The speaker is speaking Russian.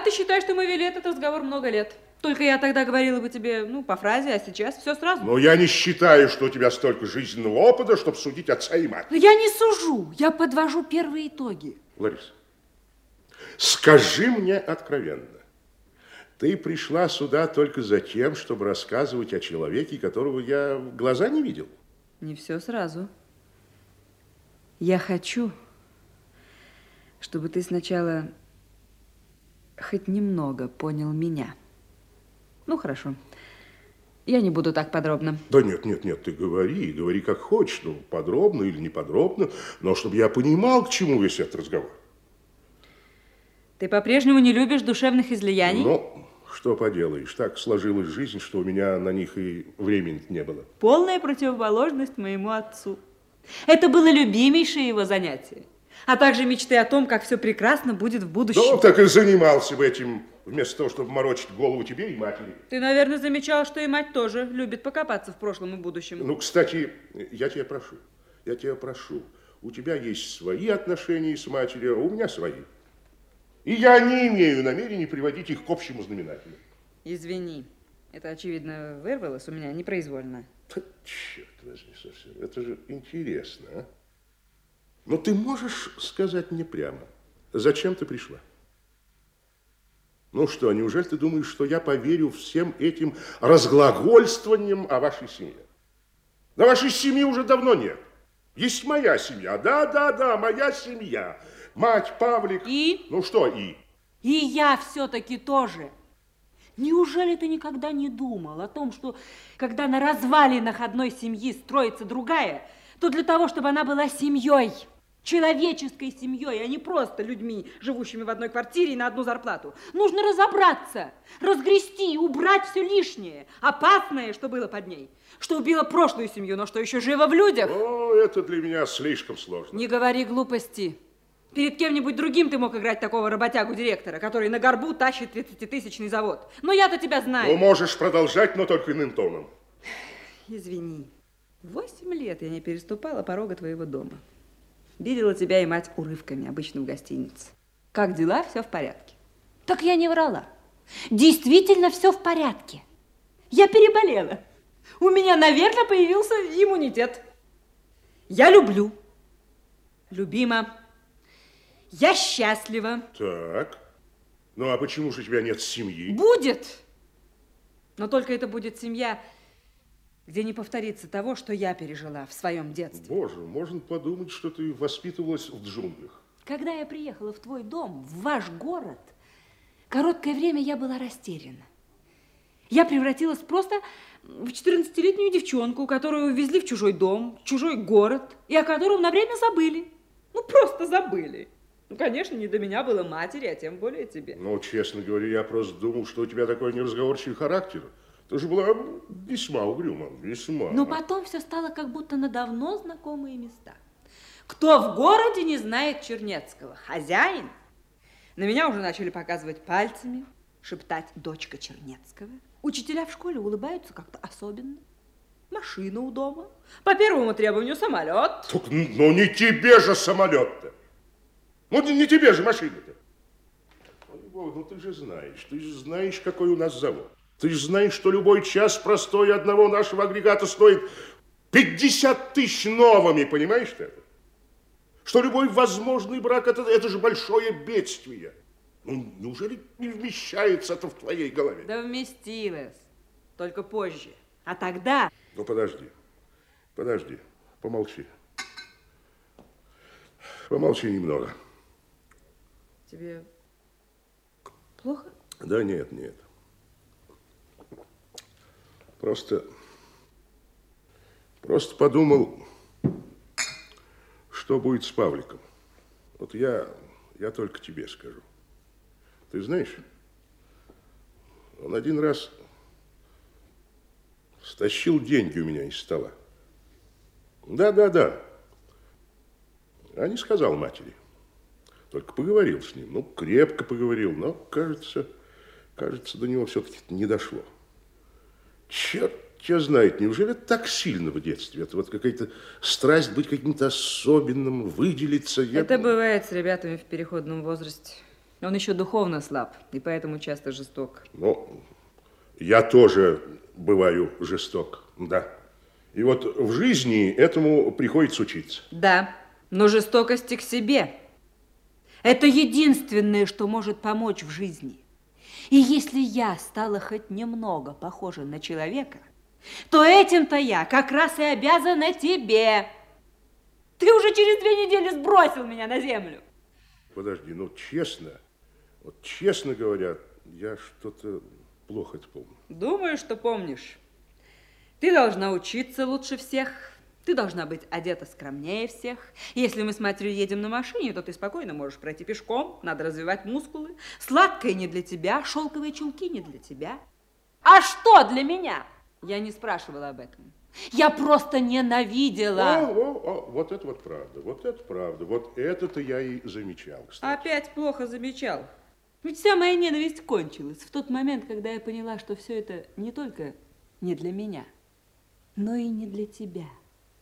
А ты считаешь, что мы вели этот разговор много лет? Только я тогда говорила бы тебе, ну, по фразе, а сейчас все сразу. Но я не считаю, что у тебя столько жизненного опыта, чтобы судить отца и мать. Но я не сужу, я подвожу первые итоги. Лариса, скажи мне откровенно. Ты пришла сюда только за тем, чтобы рассказывать о человеке, которого я в глаза не видел? Не все сразу. Я хочу, чтобы ты сначала хоть немного понял меня. Ну, хорошо. Я не буду так подробно. Да нет, нет, нет, ты говори, говори как хочешь, ну, подробно или не подробно, но чтобы я понимал, к чему весь этот разговор. Ты по-прежнему не любишь душевных излияний? Ну, что поделаешь, так сложилась жизнь, что у меня на них и времени не было. Полная противоположность моему отцу. Это было любимейшее его занятие а также мечты о том, как все прекрасно будет в будущем. Ну, так и занимался бы этим, вместо того, чтобы морочить голову тебе и матери. Ты, наверное, замечал, что и мать тоже любит покопаться в прошлом и будущем. Ну, кстати, я тебя прошу, я тебя прошу, у тебя есть свои отношения с матерью, а у меня свои. И я не имею намерения приводить их к общему знаменателю. Извини, это, очевидно, вырвалось у меня непроизвольно. Черт возьми, совсем, это же интересно, а? Но ты можешь сказать мне прямо, зачем ты пришла? Ну что, неужели ты думаешь, что я поверю всем этим разглагольствованиям о вашей семье? Да вашей семьи уже давно нет. Есть моя семья. Да, да, да, моя семья. Мать, Павлик. И? Ну что и? И я все-таки тоже. Неужели ты никогда не думал о том, что когда на развалинах одной семьи строится другая, то для того, чтобы она была семьей, человеческой семьей, а не просто людьми, живущими в одной квартире и на одну зарплату. Нужно разобраться, разгрести убрать все лишнее, опасное, что было под ней, что убило прошлую семью, но что еще живо в людях. О, это для меня слишком сложно. Не говори глупости. Перед кем-нибудь другим ты мог играть такого работягу-директора, который на горбу тащит 30-тысячный завод. Но я-то тебя знаю. Ну, можешь продолжать, но только иным тоном. Извини. Восемь лет я не переступала порога твоего дома. Видела тебя и мать урывками, обычно в гостинице. Как дела? Все в порядке. Так я не врала. Действительно все в порядке. Я переболела. У меня, наверное, появился иммунитет. Я люблю. Любима. Я счастлива. Так. Ну, а почему же у тебя нет семьи? Будет. Но только это будет семья где не повторится того, что я пережила в своем детстве. Боже, можно подумать, что ты воспитывалась в джунглях. Когда я приехала в твой дом, в ваш город, короткое время я была растеряна. Я превратилась просто в 14-летнюю девчонку, которую увезли в чужой дом, в чужой город, и о котором на время забыли. Ну, просто забыли. Ну, конечно, не до меня было матери, а тем более тебе. Ну, честно говоря, я просто думал, что у тебя такой неразговорчивый характер. Ты же была весьма угрюма, весьма. Но потом все стало как будто на давно знакомые места. Кто в городе не знает Чернецкого? Хозяин? На меня уже начали показывать пальцами, шептать «дочка Чернецкого». Учителя в школе улыбаются как-то особенно. Машина у дома. По первому требованию самолет. Так, ну не тебе же самолет-то. Ну не, не тебе же машина-то. Ну ты же знаешь, ты же знаешь, какой у нас завод. Ты же знаешь, что любой час простой одного нашего агрегата стоит 50 тысяч новыми, понимаешь ты это? Что любой возможный брак это, это же большое бедствие. Ну, неужели не вмещается это в твоей голове? Да вместилось. Только позже. А тогда... Ну, подожди. Подожди. Помолчи. Помолчи немного. Тебе плохо? Да нет, нет. Просто, просто подумал, что будет с Павликом. Вот я, я только тебе скажу. Ты знаешь, он один раз стащил деньги у меня из стола. Да, да, да. А не сказал матери. Только поговорил с ним. Ну, крепко поговорил, но, кажется, кажется, до него все-таки не дошло. Черт тебя знает, неужели так сильно в детстве? Это вот какая-то страсть быть каким-то особенным, выделиться. Я... Это бывает с ребятами в переходном возрасте. Он еще духовно слаб, и поэтому часто жесток. Ну, я тоже бываю жесток, да. И вот в жизни этому приходится учиться. Да, но жестокости к себе. Это единственное, что может помочь в жизни. И если я стала хоть немного похожа на человека, то этим-то я как раз и обязана тебе. Ты уже через две недели сбросил меня на землю. Подожди, ну честно, вот честно говоря, я что-то плохо это помню. Думаю, что помнишь. Ты должна учиться лучше всех. Ты должна быть одета скромнее всех. Если мы с матерью едем на машине, то ты спокойно можешь пройти пешком. Надо развивать мускулы. Сладкое не для тебя, шелковые чулки не для тебя. А что для меня? Я не спрашивала об этом. Я просто ненавидела. О, о, о, вот это вот правда, вот это правда, вот это-то я и замечал, кстати. Опять плохо замечал. Ведь вся моя ненависть кончилась в тот момент, когда я поняла, что все это не только не для меня, но и не для тебя.